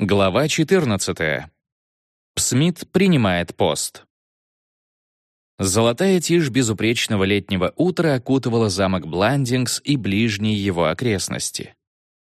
Глава 14. Псмит принимает пост. Золотая тишь безупречного летнего утра окутывала замок Бландингс и ближние его окрестности.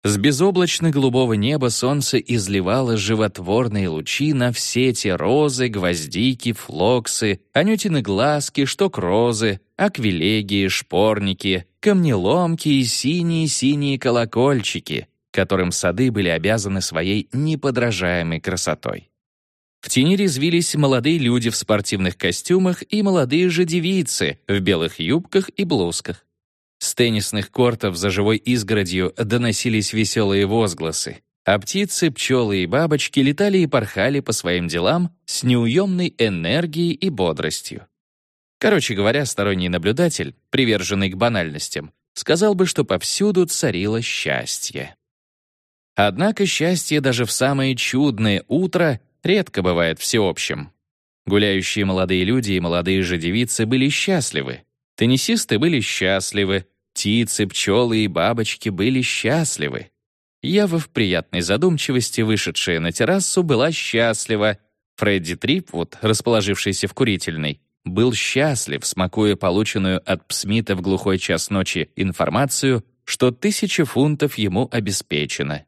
С безоблачно-голубого неба солнце изливало животворные лучи на все те розы, гвоздики, флоксы, анютины глазки, шток-розы, аквилегии, шпорники, камнеломки и синие-синие колокольчики — которым сады были обязаны своей неподражаемой красотой. В тени резвились молодые люди в спортивных костюмах и молодые же девицы в белых юбках и блузках. С теннисных кортов за живой изгородью доносились веселые возгласы, а птицы, пчелы и бабочки летали и порхали по своим делам с неуемной энергией и бодростью. Короче говоря, сторонний наблюдатель, приверженный к банальностям, сказал бы, что повсюду царило счастье. Однако счастье даже в самое чудное утро редко бывает всеобщим. Гуляющие молодые люди и молодые же девицы были счастливы. Теннисисты были счастливы, птицы, пчелы и бабочки были счастливы. Ява в приятной задумчивости, вышедшая на террасу, была счастлива. Фредди Трипвуд, расположившийся в курительной, был счастлив, смакуя полученную от Псмита в глухой час ночи информацию, что тысяча фунтов ему обеспечено.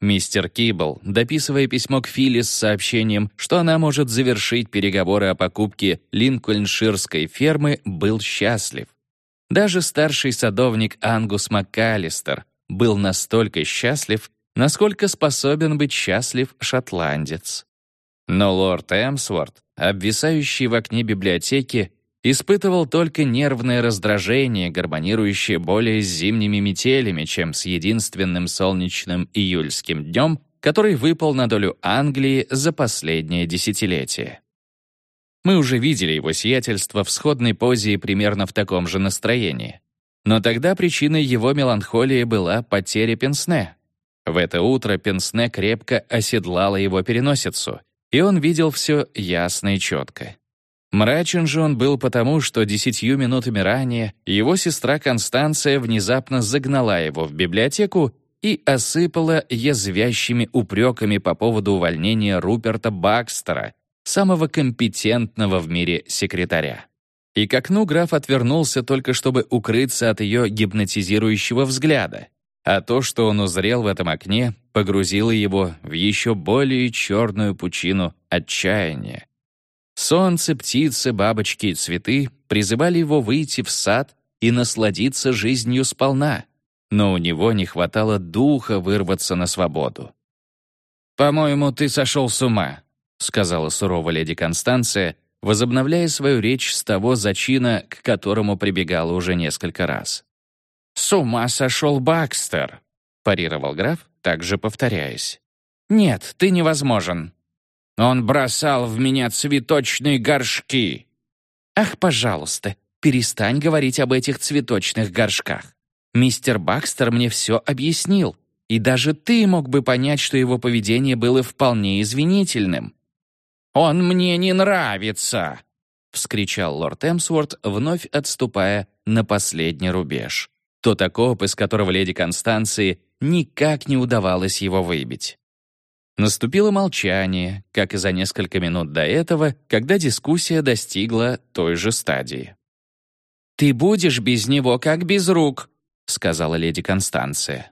Мистер Кибл, дописывая письмо к Филли с сообщением, что она может завершить переговоры о покупке линкольнширской фермы, был счастлив. Даже старший садовник Ангус МакКаллистер был настолько счастлив, насколько способен быть счастлив шотландец. Но лорд Эмсворт, обвисающий в окне библиотеки, испытывал только нервное раздражение, гармонирующее более с зимними метелями, чем с единственным солнечным июльским днем, который выпал на долю Англии за последнее десятилетие. Мы уже видели его сиятельство в сходной позе и примерно в таком же настроении. Но тогда причиной его меланхолии была потеря Пенсне. В это утро Пенсне крепко оседлала его переносицу, и он видел все ясно и четко. Мрачен же он был потому, что десятью минутами ранее его сестра Констанция внезапно загнала его в библиотеку и осыпала язвящими упреками по поводу увольнения Руперта Бакстера, самого компетентного в мире секретаря. И к окну граф отвернулся только чтобы укрыться от ее гипнотизирующего взгляда, а то, что он узрел в этом окне, погрузило его в еще более черную пучину отчаяния. Солнце, птицы, бабочки и цветы призывали его выйти в сад и насладиться жизнью сполна, но у него не хватало духа вырваться на свободу. «По-моему, ты сошел с ума», — сказала сурово леди Констанция, возобновляя свою речь с того зачина, к которому прибегала уже несколько раз. «С ума сошел Бакстер», — парировал граф, также повторяясь. «Нет, ты невозможен. Он бросал в меня цветочные горшки. Ах, пожалуйста, перестань говорить об этих цветочных горшках. Мистер Бакстер мне все объяснил, и даже ты мог бы понять, что его поведение было вполне извинительным. «Он мне не нравится!» — вскричал лорд Эмсворт, вновь отступая на последний рубеж. Тот окоп, из которого леди Констанции никак не удавалось его выбить. Наступило молчание, как и за несколько минут до этого, когда дискуссия достигла той же стадии. «Ты будешь без него как без рук», — сказала леди Констанция.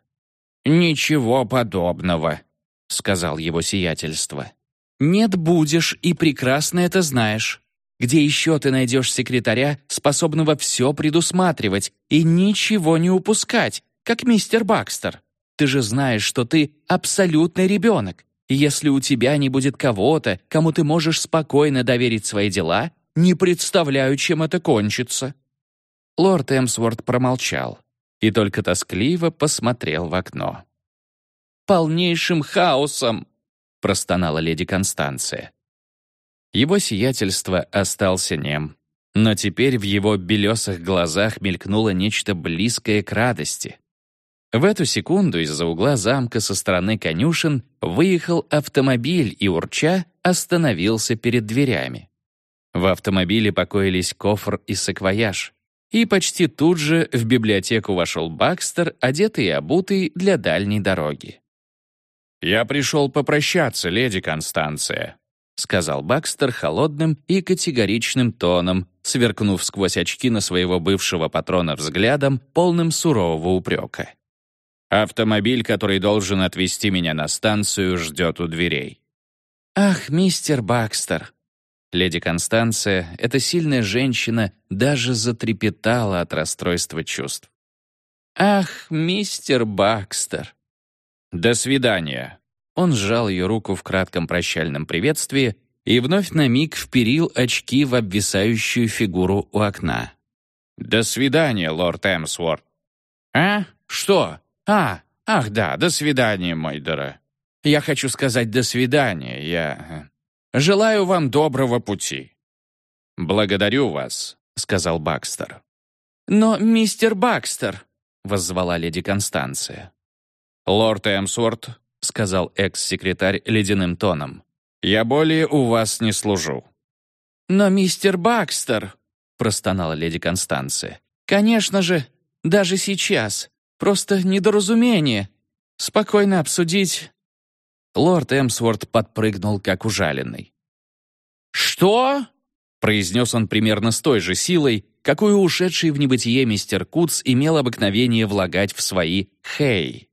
«Ничего подобного», — сказал его сиятельство. «Нет, будешь, и прекрасно это знаешь. Где еще ты найдешь секретаря, способного все предусматривать и ничего не упускать, как мистер Бакстер? Ты же знаешь, что ты абсолютный ребенок, если у тебя не будет кого-то, кому ты можешь спокойно доверить свои дела, не представляю, чем это кончится». Лорд Эмсворт промолчал и только тоскливо посмотрел в окно. «Полнейшим хаосом!» — простонала леди Констанция. Его сиятельство остался нем, но теперь в его белесых глазах мелькнуло нечто близкое к радости. В эту секунду из-за угла замка со стороны конюшен выехал автомобиль и, урча, остановился перед дверями. В автомобиле покоились кофр и саквояж. И почти тут же в библиотеку вошел Бакстер, одетый и обутый для дальней дороги. «Я пришел попрощаться, леди Констанция», — сказал Бакстер холодным и категоричным тоном, сверкнув сквозь очки на своего бывшего патрона взглядом, полным сурового упрека. «Автомобиль, который должен отвезти меня на станцию, ждет у дверей». «Ах, мистер Бакстер!» Леди Констанция, эта сильная женщина, даже затрепетала от расстройства чувств. «Ах, мистер Бакстер!» «До свидания!» Он сжал ее руку в кратком прощальном приветствии и вновь на миг вперил очки в обвисающую фигуру у окна. «До свидания, лорд Эмсворт». «А? Что? А, ах да, до свидания, мой дорогой. Я хочу сказать «до свидания». Я... Э, желаю вам доброго пути». «Благодарю вас», — сказал Бакстер. «Но, мистер Бакстер», — воззвала леди Констанция. «Лорд Эмсворт», — сказал экс-секретарь ледяным тоном, «я более у вас не служу». «Но мистер Бакстер», — простонала леди Констанция, «конечно же, даже сейчас, просто недоразумение. Спокойно обсудить...» Лорд Эмсворт подпрыгнул, как ужаленный. «Что?» — произнес он примерно с той же силой, какую ушедший в небытие мистер Куц имел обыкновение влагать в свои «хей».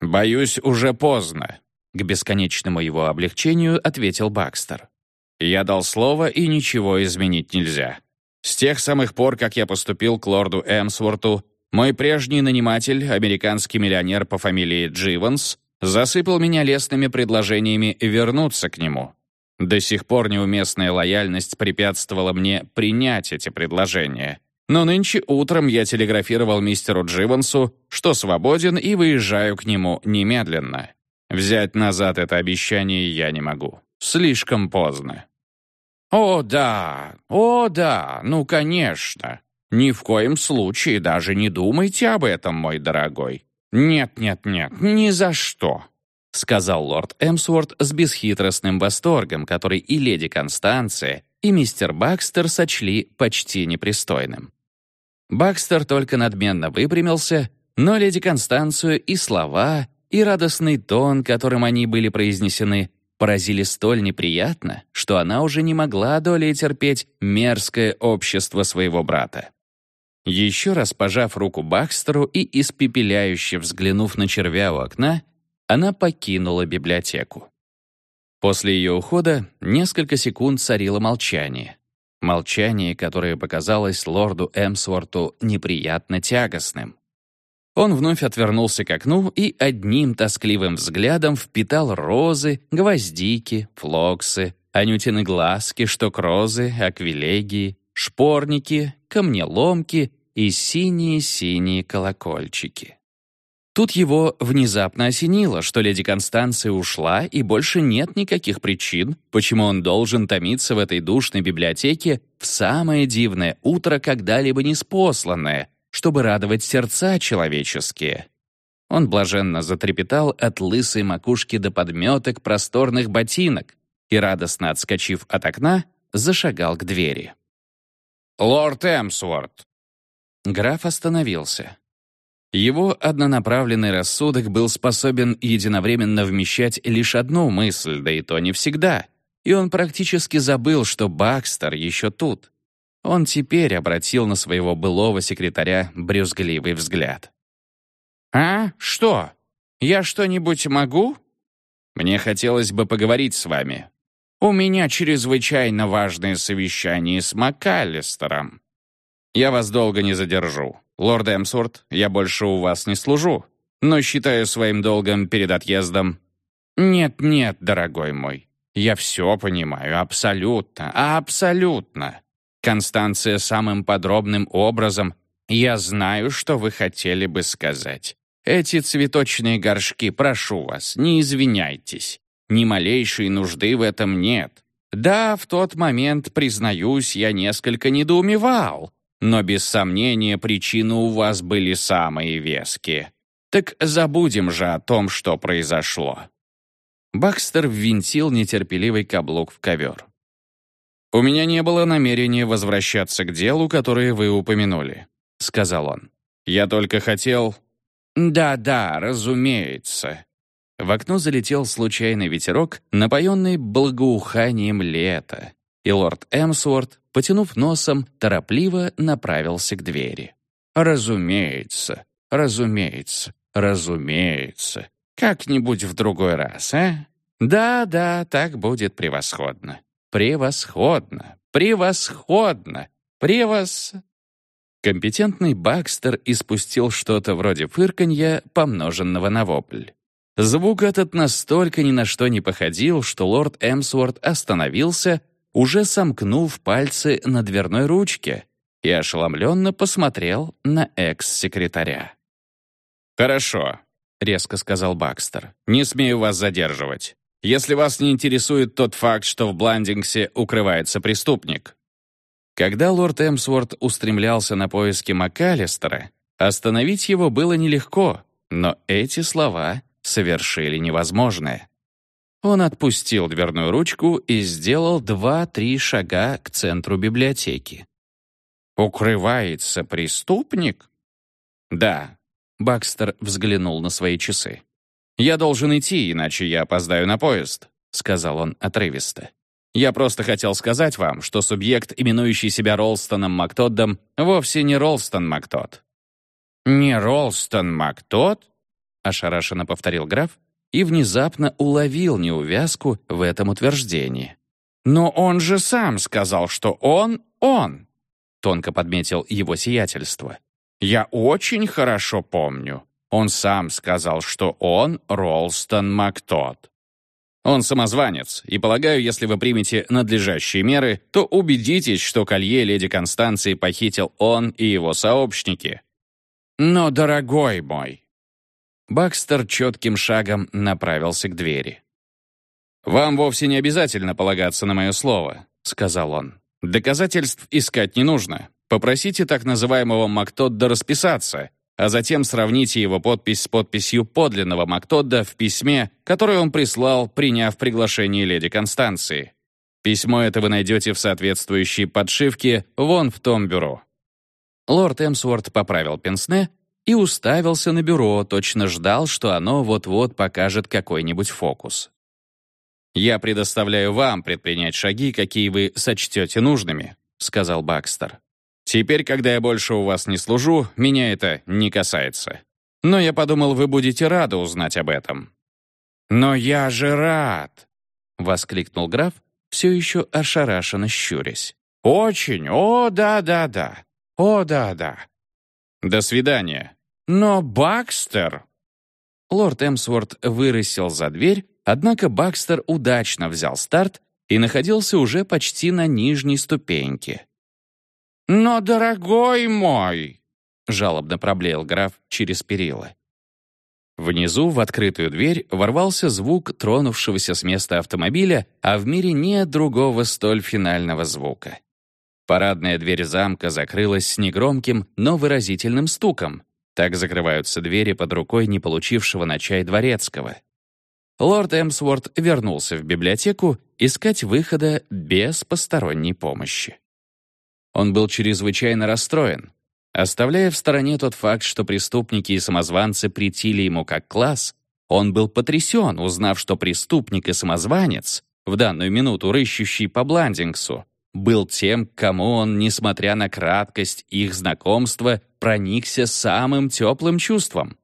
«Боюсь, уже поздно», — к бесконечному его облегчению ответил Бакстер. «Я дал слово, и ничего изменить нельзя. С тех самых пор, как я поступил к лорду Эмсворту, мой прежний наниматель, американский миллионер по фамилии Дживанс, засыпал меня лестными предложениями вернуться к нему. До сих пор неуместная лояльность препятствовала мне принять эти предложения. Но нынче утром я телеграфировал мистеру Дживансу, что свободен и выезжаю к нему немедленно. Взять назад это обещание я не могу. Слишком поздно. «О, да! О, да! Ну, конечно! Ни в коем случае даже не думайте об этом, мой дорогой. Нет, нет, нет, ни за что!» — сказал лорд Эмсворт с бесхитростным восторгом, который и леди Констанция, и мистер Бакстер сочли почти непристойным. Бакстер только надменно выпрямился, но леди Констанцию и слова, и радостный тон, которым они были произнесены, поразили столь неприятно, что она уже не могла долей терпеть мерзкое общество своего брата. Еще раз пожав руку Бакстеру и испепеляюще взглянув на червя у окна, она покинула библиотеку. После ее ухода несколько секунд царило молчание. Молчание, которое показалось лорду Эмсворту неприятно тягостным. Он вновь отвернулся к окну и одним тоскливым взглядом впитал розы, гвоздики, флоксы, анютины глазки, штокрозы, аквилегии, шпорники, камнеломки и синие-синие колокольчики. Тут его внезапно осенило, что леди Констанция ушла, и больше нет никаких причин, почему он должен томиться в этой душной библиотеке в самое дивное утро, когда-либо неспосланное, чтобы радовать сердца человеческие. Он блаженно затрепетал от лысой макушки до подметок просторных ботинок и, радостно отскочив от окна, зашагал к двери. «Лорд Эмсворт!» Граф остановился. Его однонаправленный рассудок был способен единовременно вмещать лишь одну мысль, да и то не всегда, и он практически забыл, что Бакстер еще тут. Он теперь обратил на своего былого секретаря брюзгливый взгляд. «А? Что? Я что-нибудь могу?» «Мне хотелось бы поговорить с вами. У меня чрезвычайно важное совещание с МакАлистером. Я вас долго не задержу. «Лорд Эмсворт, я больше у вас не служу, но считаю своим долгом перед отъездом». «Нет-нет, дорогой мой, я все понимаю, абсолютно, абсолютно. Констанция самым подробным образом. Я знаю, что вы хотели бы сказать. Эти цветочные горшки, прошу вас, не извиняйтесь. Ни малейшей нужды в этом нет. Да, в тот момент, признаюсь, я несколько недоумевал, но без сомнения причины у вас были самые веские. Так забудем же о том, что произошло». Бакстер ввинтил нетерпеливый каблук в ковер. «У меня не было намерения возвращаться к делу, которое вы упомянули», — сказал он. «Я только хотел...» «Да-да, разумеется. В окно залетел случайный ветерок, напоенный благоуханием лета, и лорд Эмсворт, потянув носом, торопливо направился к двери. «Разумеется, разумеется, разумеется. Как-нибудь в другой раз, а? Да-да, так будет превосходно. Превосходно, превосходно, превос...» Компетентный Бакстер испустил что-то вроде фырканья, помноженного на вопль. Звук этот настолько ни на что не походил, что лорд Эмсворт остановился, уже сомкнув пальцы на дверной ручке, и ошеломленно посмотрел на экс-секретаря. «Хорошо», — резко сказал Бакстер. «Не смею вас задерживать. Если вас не интересует тот факт, что в Бландингсе укрывается преступник». Когда лорд Эмсворт устремлялся на поиски МакАлистера, остановить его было нелегко, но эти слова совершили невозможное. Он отпустил дверную ручку и сделал два-три шага к центру библиотеки. «Укрывается преступник?» «Да», — Бакстер взглянул на свои часы. «Я должен идти, иначе я опоздаю на поезд», — сказал он отрывисто. «Я просто хотел сказать вам, что субъект, именующий себя Ролстоном Мактоддом, вовсе не Ролстон Мактод». «Не Ролстон Мактод?» ошарашенно повторил граф и внезапно уловил неувязку в этом утверждении. «Но он же сам сказал, что он — он!» Тонко подметил его сиятельство. «Я очень хорошо помню. Он сам сказал, что он Ролстон Мактот. Он самозванец, и, полагаю, если вы примете надлежащие меры, то убедитесь, что колье леди Констанции похитил он и его сообщники. Но, дорогой мой, Бакстер четким шагом направился к двери. «Вам вовсе не обязательно полагаться на мое слово», — сказал он. «Доказательств искать не нужно. Попросите так называемого Мактодда расписаться, а затем сравните его подпись с подписью подлинного Мактодда в письме, которое он прислал, приняв приглашение леди Констанции. Письмо это вы найдете в соответствующей подшивке вон в том бюро». Лорд Эмсворт поправил пенсне и уставился на бюро, точно ждал, что оно вот-вот покажет какой-нибудь фокус. «Я предоставляю вам предпринять шаги, какие вы сочтете нужными», — сказал Бакстер. «Теперь, когда я больше у вас не служу, меня это не касается. Но я подумал, вы будете рады узнать об этом». «Но я же рад!» — воскликнул граф, все еще ошарашенно щурясь. «Очень! О, да-да-да! О, да-да!» «До свидания!» «Но Бакстер...» Лорд Эмсворт вырысил за дверь, однако Бакстер удачно взял старт и находился уже почти на нижней ступеньке. «Но, дорогой мой!» — жалобно проблеял граф через перила. Внизу в открытую дверь ворвался звук тронувшегося с места автомобиля, а в мире нет другого столь финального звука. Парадная дверь замка закрылась с негромким, но выразительным стуком, так закрываются двери под рукой не получившего на чай дворецкого. Лорд Эмсворт вернулся в библиотеку искать выхода без посторонней помощи. Он был чрезвычайно расстроен. Оставляя в стороне тот факт, что преступники и самозванцы претили ему как класс, он был потрясен, узнав, что преступник и самозванец, в данную минуту рыщущий по Бландингсу, был тем, кому он, несмотря на краткость их знакомства, проникся самым теплым чувством.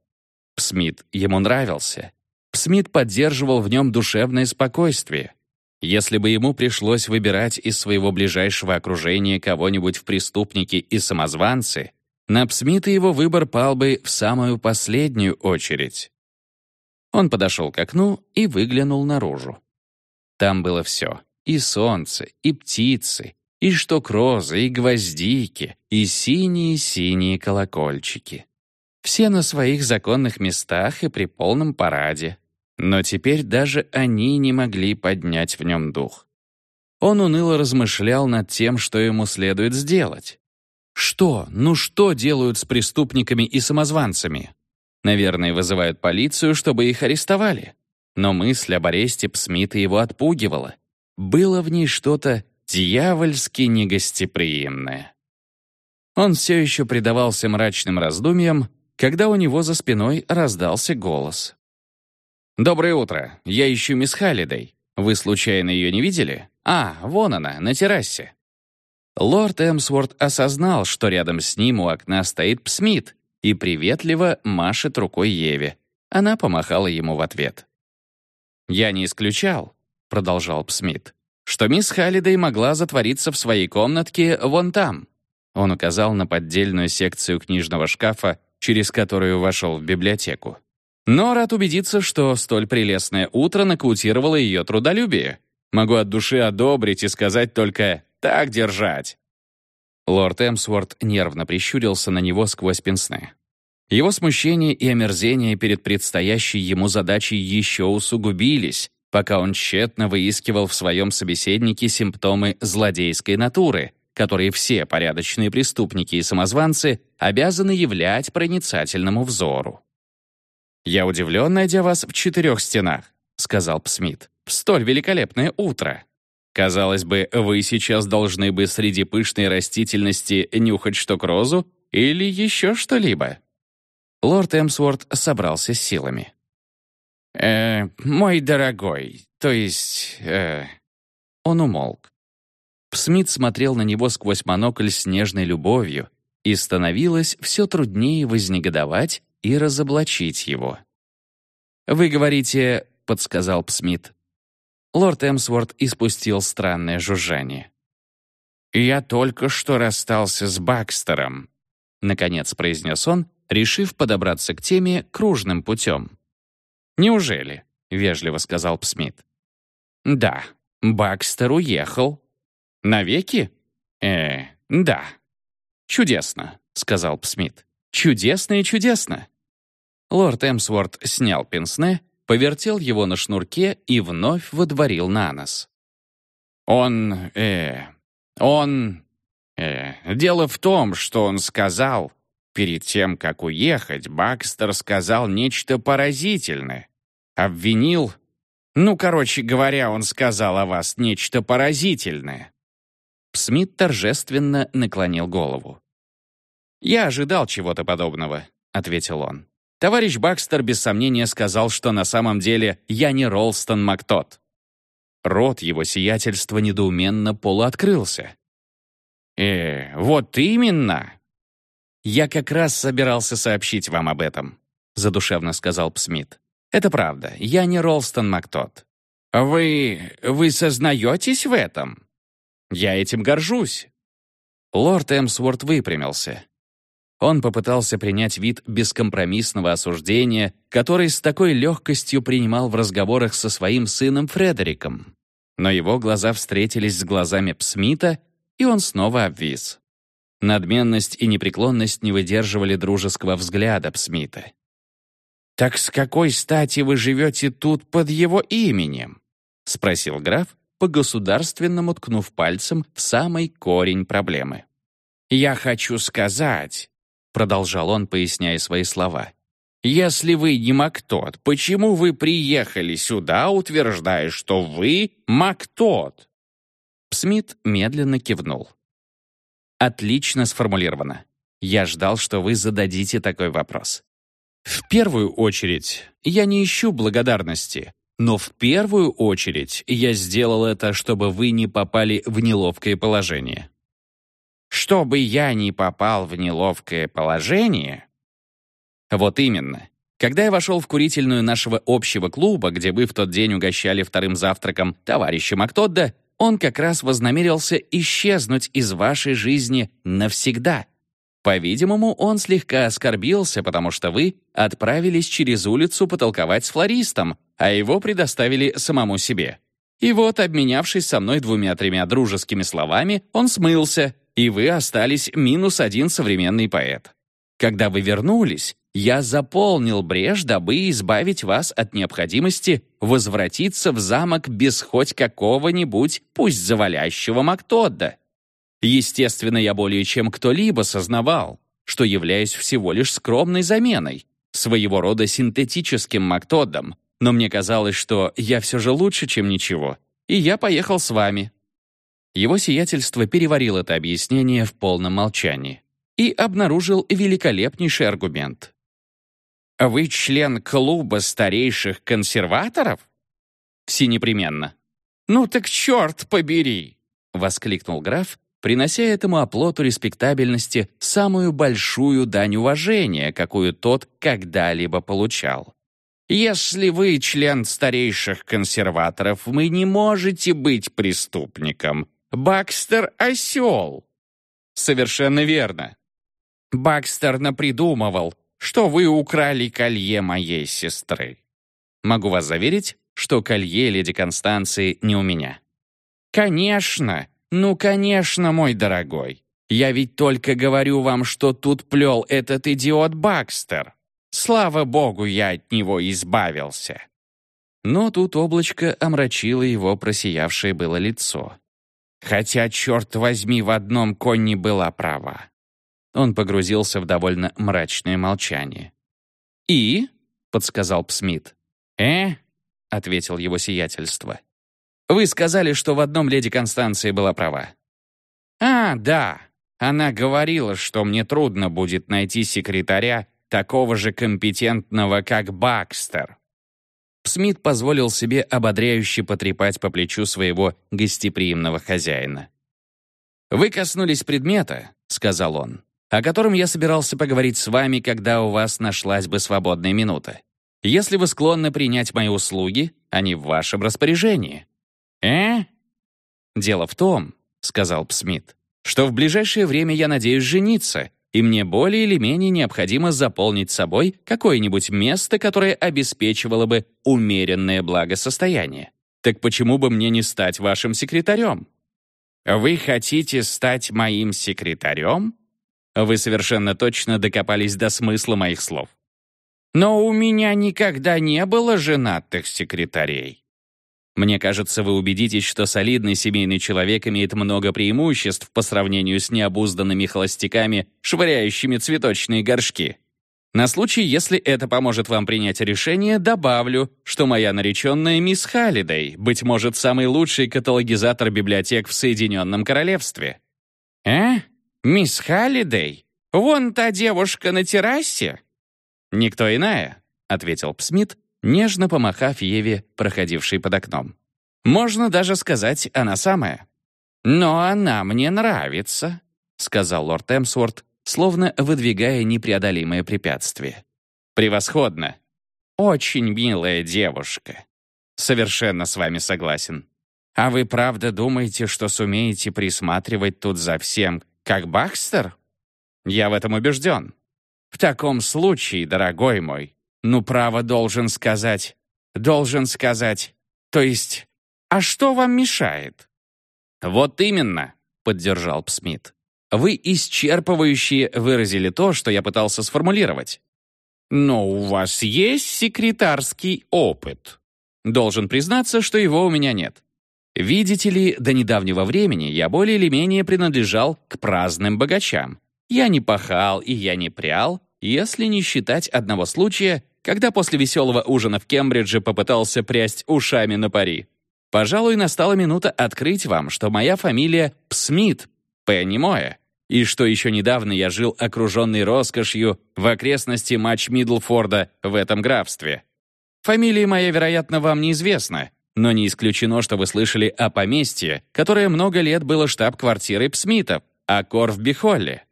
Псмит ему нравился. Псмит поддерживал в нем душевное спокойствие. Если бы ему пришлось выбирать из своего ближайшего окружения кого-нибудь в преступники и самозванцы, на Псмита его выбор пал бы в самую последнюю очередь. Он подошел к окну и выглянул наружу. Там было все — и солнце, и птицы, и шток розы, и гвоздики, и синие-синие колокольчики. Все на своих законных местах и при полном параде. Но теперь даже они не могли поднять в нем дух. Он уныло размышлял над тем, что ему следует сделать. Что, ну что делают с преступниками и самозванцами? Наверное, вызывают полицию, чтобы их арестовали. Но мысль об аресте Псмита его отпугивала. Было в ней что-то дьявольски негостеприимное. Он все еще предавался мрачным раздумьям, когда у него за спиной раздался голос. «Доброе утро. Я ищу мисс Халлидей. Вы случайно ее не видели? А, вон она, на террасе». Лорд Эмсворт осознал, что рядом с ним у окна стоит Псмит и приветливо машет рукой Еве. Она помахала ему в ответ. «Я не исключал», — продолжал Псмит, «что мисс Халлидей могла затвориться в своей комнатке вон там». Он указал на поддельную секцию книжного шкафа, через которую вошел в библиотеку. Но рад убедиться, что столь прелестное утро нокаутировало ее трудолюбие. Могу от души одобрить и сказать только «так держать». Лорд Эмсворт нервно прищурился на него сквозь пенсне. Его смущение и омерзение перед предстоящей ему задачей еще усугубились, пока он тщетно выискивал в своем собеседнике симптомы злодейской натуры, которые все порядочные преступники и самозванцы обязаны являть проницательному взору. «Я удивлен, найдя вас в четырех стенах», — сказал Псмит. «В столь великолепное утро. Казалось бы, вы сейчас должны бы среди пышной растительности нюхать шток-розу или еще что-либо». Лорд Эмсворт собрался с силами. «Э, мой дорогой, то есть...» э... Он умолк. Смит смотрел на него сквозь монокль с нежной любовью, и становилось все труднее вознегодовать и разоблачить его. «Вы говорите...» — подсказал Псмит. Лорд Эмсворт испустил странное жужжание. «Я только что расстался с Бакстером», — наконец произнес он, решив подобраться к теме кружным путем. «Неужели?» — вежливо сказал Псмит. «Да, Бакстер уехал», «Навеки?» «Э, да». «Чудесно», — сказал Псмит. «Чудесно и чудесно». Лорд Эмсворт снял пенсне, повертел его на шнурке и вновь водворил на нос. «Он... э... он... э... Дело в том, что он сказал...» Перед тем, как уехать, Бакстер сказал нечто поразительное. Обвинил... Ну, короче говоря, он сказал о вас нечто поразительное. Смит торжественно наклонил голову. «Я ожидал чего-то подобного», — ответил он. «Товарищ Бакстер без сомнения сказал, что на самом деле я не Ролстон Мактот». Рот его сиятельства недоуменно полуоткрылся. «Э, вот именно!» «Я как раз собирался сообщить вам об этом», — задушевно сказал Псмит. «Это правда, я не Ролстон Мактот». «Вы... вы сознаетесь в этом?» Я этим горжусь». Лорд Эмсворт выпрямился. Он попытался принять вид бескомпромиссного осуждения, который с такой легкостью принимал в разговорах со своим сыном Фредериком. Но его глаза встретились с глазами Псмита, и он снова обвис. Надменность и непреклонность не выдерживали дружеского взгляда Псмита. «Так с какой стати вы живете тут под его именем?» — спросил граф, по-государственному ткнув пальцем в самый корень проблемы. «Я хочу сказать», — продолжал он, поясняя свои слова, «если вы не Мактот, почему вы приехали сюда, утверждая, что вы Мактот?» Смит медленно кивнул. «Отлично сформулировано. Я ждал, что вы зададите такой вопрос. В первую очередь, я не ищу благодарности, но в первую очередь я сделал это, чтобы вы не попали в неловкое положение. Чтобы я не попал в неловкое положение? Вот именно. Когда я вошел в курительную нашего общего клуба, где вы в тот день угощали вторым завтраком товарища Мактодда, он как раз вознамерился исчезнуть из вашей жизни навсегда. По-видимому, он слегка оскорбился, потому что вы отправились через улицу потолковать с флористом, а его предоставили самому себе. И вот, обменявшись со мной двумя-тремя дружескими словами, он смылся, и вы остались минус один современный поэт. Когда вы вернулись, я заполнил брешь, дабы избавить вас от необходимости возвратиться в замок без хоть какого-нибудь, пусть завалящего Мактодда. Естественно, я более чем кто-либо сознавал, что являюсь всего лишь скромной заменой, своего рода синтетическим Мактоддом, но мне казалось, что я все же лучше, чем ничего, и я поехал с вами». Его сиятельство переварил это объяснение в полном молчании и обнаружил великолепнейший аргумент. «Вы член клуба старейших консерваторов?» «Все непременно». «Ну так черт побери!» — воскликнул граф, принося этому оплоту респектабельности самую большую дань уважения, какую тот когда-либо получал. «Если вы член старейших консерваторов, вы не можете быть преступником. Бакстер — осел». «Совершенно верно». «Бакстер напридумывал, что вы украли колье моей сестры». «Могу вас заверить, что колье леди Констанции не у меня». «Конечно, ну, конечно, мой дорогой. Я ведь только говорю вам, что тут плел этот идиот Бакстер. Слава богу, я от него избавился». Но тут облачко омрачило его просиявшее было лицо. Хотя, черт возьми, в одном Конни была права. Он погрузился в довольно мрачное молчание. «И?» — подсказал Псмит. «Э?» — ответил его сиятельство. «Вы сказали, что в одном леди Констанции была права». «А, да. Она говорила, что мне трудно будет найти секретаря, такого же компетентного, как Бакстер». Смит позволил себе ободряюще потрепать по плечу своего гостеприимного хозяина. «Вы коснулись предмета», — сказал он, «о котором я собирался поговорить с вами, когда у вас нашлась бы свободная минута. Если вы склонны принять мои услуги, они в вашем распоряжении». «Э?» «Дело в том», — сказал Псмит, «что в ближайшее время я надеюсь жениться, и мне более или менее необходимо заполнить собой какое-нибудь место, которое обеспечивало бы умеренное благосостояние. Так почему бы мне не стать вашим секретарем? Вы хотите стать моим секретарем? Вы совершенно точно докопались до смысла моих слов. Но у меня никогда не было женатых секретарей. Мне кажется, вы убедитесь, что солидный семейный человек имеет много преимуществ по сравнению с необузданными холостяками, швыряющими цветочные горшки. На случай, если это поможет вам принять решение, добавлю, что моя нареченная мисс Халлидей, быть может, самый лучший каталогизатор библиотек в Соединенном Королевстве. «Э? Мисс Халлидей? Вон та девушка на террасе?» «Никто иная», — ответил Псмит, нежно помахав Еве, проходившей под окном. «Можно даже сказать, она самая». «Но она мне нравится», — сказал лорд Эмсворт, словно выдвигая непреодолимое препятствие. «Превосходно!» «Очень милая девушка». «Совершенно с вами согласен». «А вы правда думаете, что сумеете присматривать тут за всем, как Бакстер?» «Я в этом убежден». «В таком случае, дорогой мой, ну, право, должен сказать. Должен сказать. То есть, а что вам мешает? Вот именно, поддержал Псмит. Вы исчерпывающе выразили то, что я пытался сформулировать. Но у вас есть секретарский опыт. Должен признаться, что его у меня нет. Видите ли, до недавнего времени я более или менее принадлежал к праздным богачам. Я не пахал и я не прял, если не считать одного случая, когда после веселого ужина в Кембридже попытался прясть ушами на пари. Пожалуй, настала минута открыть вам, что моя фамилия Псмит, Пенни Моя, и что еще недавно я жил окруженный роскошью в окрестности матч Мидлфорда в этом графстве. Фамилия моя, вероятно, вам неизвестна, но не исключено, что вы слышали о поместье, которое много лет было штаб-квартирой Псмитов, о Корфби-Холле.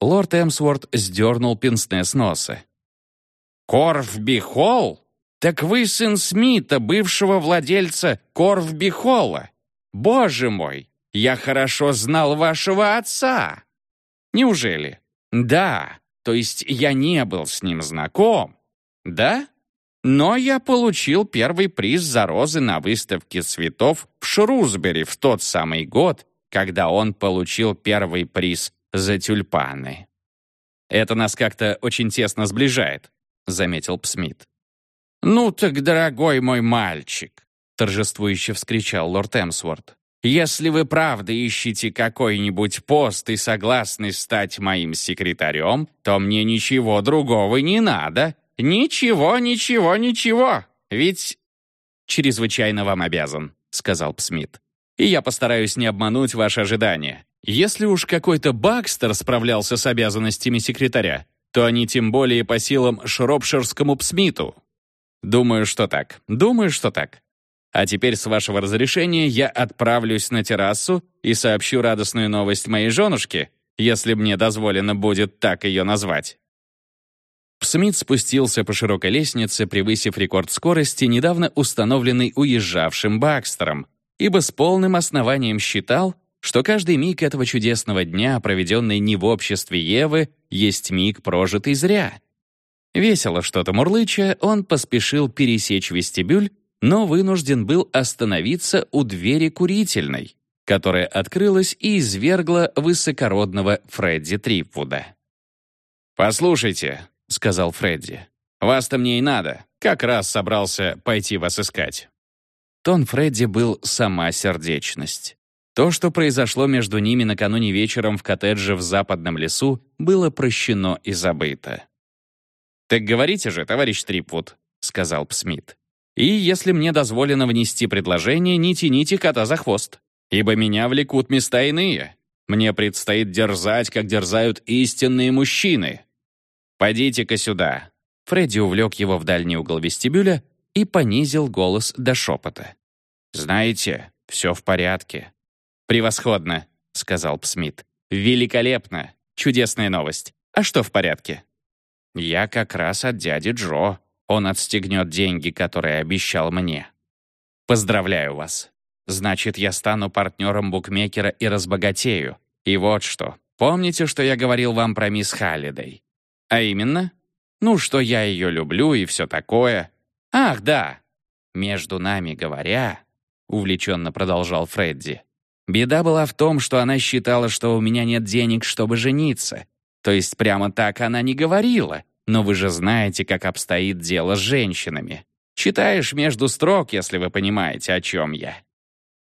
Лорд Эмсворт сдернул пенсне с носа. Корфби Холл? Так вы сын Смита, бывшего владельца Корфби Холла. Боже мой, я хорошо знал вашего отца. Неужели? Да, то есть я не был с ним знаком. Да? Но я получил первый приз за розы на выставке цветов в Шрусбери в тот самый год, когда он получил первый приз за тюльпаны. Это нас как-то очень тесно сближает. — заметил Псмит. «Ну так, дорогой мой мальчик», — торжествующе вскричал лорд Эмсворт, «если вы правда ищете какой-нибудь пост и согласны стать моим секретарем, то мне ничего другого не надо. Ничего, ничего, ничего. Ведь...» «Чрезвычайно вам обязан», — сказал Псмит. «И я постараюсь не обмануть ваши ожидания. Если уж какой-то Бакстер справлялся с обязанностями секретаря, то они тем более по силам шропширскому псмиту. Думаю, что так. Думаю, что так. А теперь, с вашего разрешения, я отправлюсь на террасу и сообщу радостную новость моей женушке, если мне дозволено будет так ее назвать. Смит спустился по широкой лестнице, превысив рекорд скорости, недавно установленный уезжавшим Бакстером, ибо с полным основанием считал, что каждый миг этого чудесного дня, проведенный не в обществе Евы, есть миг, прожитый зря. Весело что-то мурлыча, он поспешил пересечь вестибюль, но вынужден был остановиться у двери курительной, которая открылась и извергла высокородного Фредди Трипвуда. «Послушайте», — сказал Фредди, — «вас-то мне и надо. Как раз собрался пойти вас искать». Тон Фредди был сама сердечность. То, что произошло между ними накануне вечером в коттедже в западном лесу, было прощено и забыто. «Так говорите же, товарищ Трипвуд», — сказал Псмит. «И если мне дозволено внести предложение, не тяните кота за хвост, ибо меня влекут места иные. Мне предстоит дерзать, как дерзают истинные мужчины. Пойдите-ка сюда». Фредди увлек его в дальний угол вестибюля и понизил голос до шепота. «Знаете, все в порядке». «Превосходно», — сказал Псмит. «Великолепно! Чудесная новость. А что в порядке?» «Я как раз от дяди Джо. Он отстегнет деньги, которые обещал мне». «Поздравляю вас. Значит, я стану партнером букмекера и разбогатею. И вот что. Помните, что я говорил вам про мисс Халлидей? А именно? Ну, что я ее люблю и все такое. Ах, да. Между нами говоря, увлеченно продолжал Фредди, беда была в том, что она считала, что у меня нет денег, чтобы жениться. То есть прямо так она не говорила. Но вы же знаете, как обстоит дело с женщинами. Читаешь между строк, если вы понимаете, о чем я.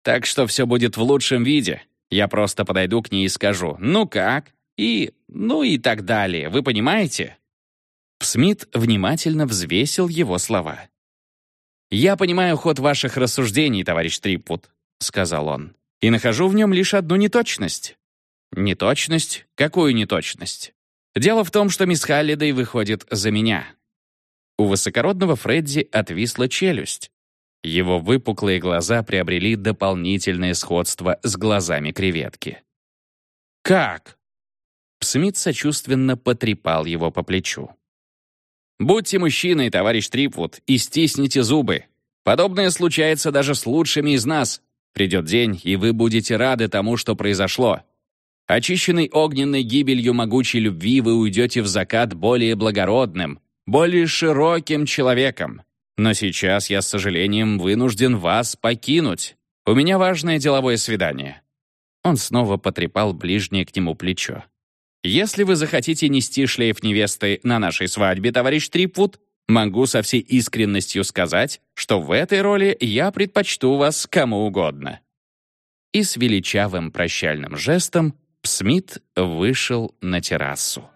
Так что все будет в лучшем виде. Я просто подойду к ней и скажу «Ну как?» И «Ну и так далее. Вы понимаете?» Смит внимательно взвесил его слова. «Я понимаю ход ваших рассуждений, товарищ Трипвуд», — сказал он, «и нахожу в нем лишь одну неточность». «Неточность? Какую неточность?» «Дело в том, что мисс Халлидей выходит за меня». У высокородного Фредди отвисла челюсть. Его выпуклые глаза приобрели дополнительное сходство с глазами креветки. «Как?» Смит сочувственно потрепал его по плечу. «Будьте мужчиной, товарищ Трипвуд, и стисните зубы. Подобное случается даже с лучшими из нас. Придет день, и вы будете рады тому, что произошло. Очищенный огненной гибелью могучей любви вы уйдете в закат более благородным, более широким человеком. Но сейчас я, с сожалением, вынужден вас покинуть. У меня важное деловое свидание». Он снова потрепал ближнее к нему плечо. Если вы захотите нести шлейф невесты на нашей свадьбе, товарищ Трипвуд, могу со всей искренностью сказать, что в этой роли я предпочту вас кому угодно». И с величавым прощальным жестом Смит вышел на террасу.